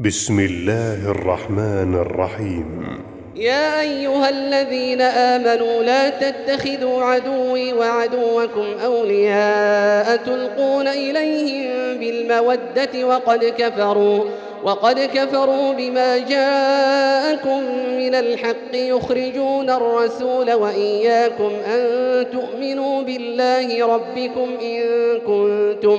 بسم الله الرحمن الرحيم. يا أيها الذين آمنوا لا تتخذوا عدوي وعدوكم أولياء تلقون إليهم بالمودة وقد كفروا وقد كفروا بما جاءكم من الحق يخرجون الرسول وإياكم أن تؤمنوا بالله ربكم إن كنتم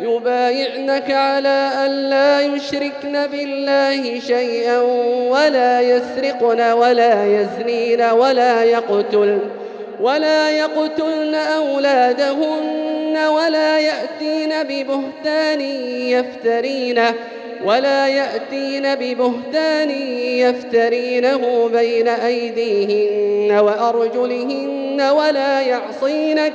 يبايعنك على أن لا يشركن بالله شيئا ولا يسرقن ولا يزنين ولا يقتلن ولا يقتلن أولادهن ولا يأتين ببهتان يفترينه ولا يأتين ببهتان يفترينه بين أيديهن وأرجلهن ولا يعصينك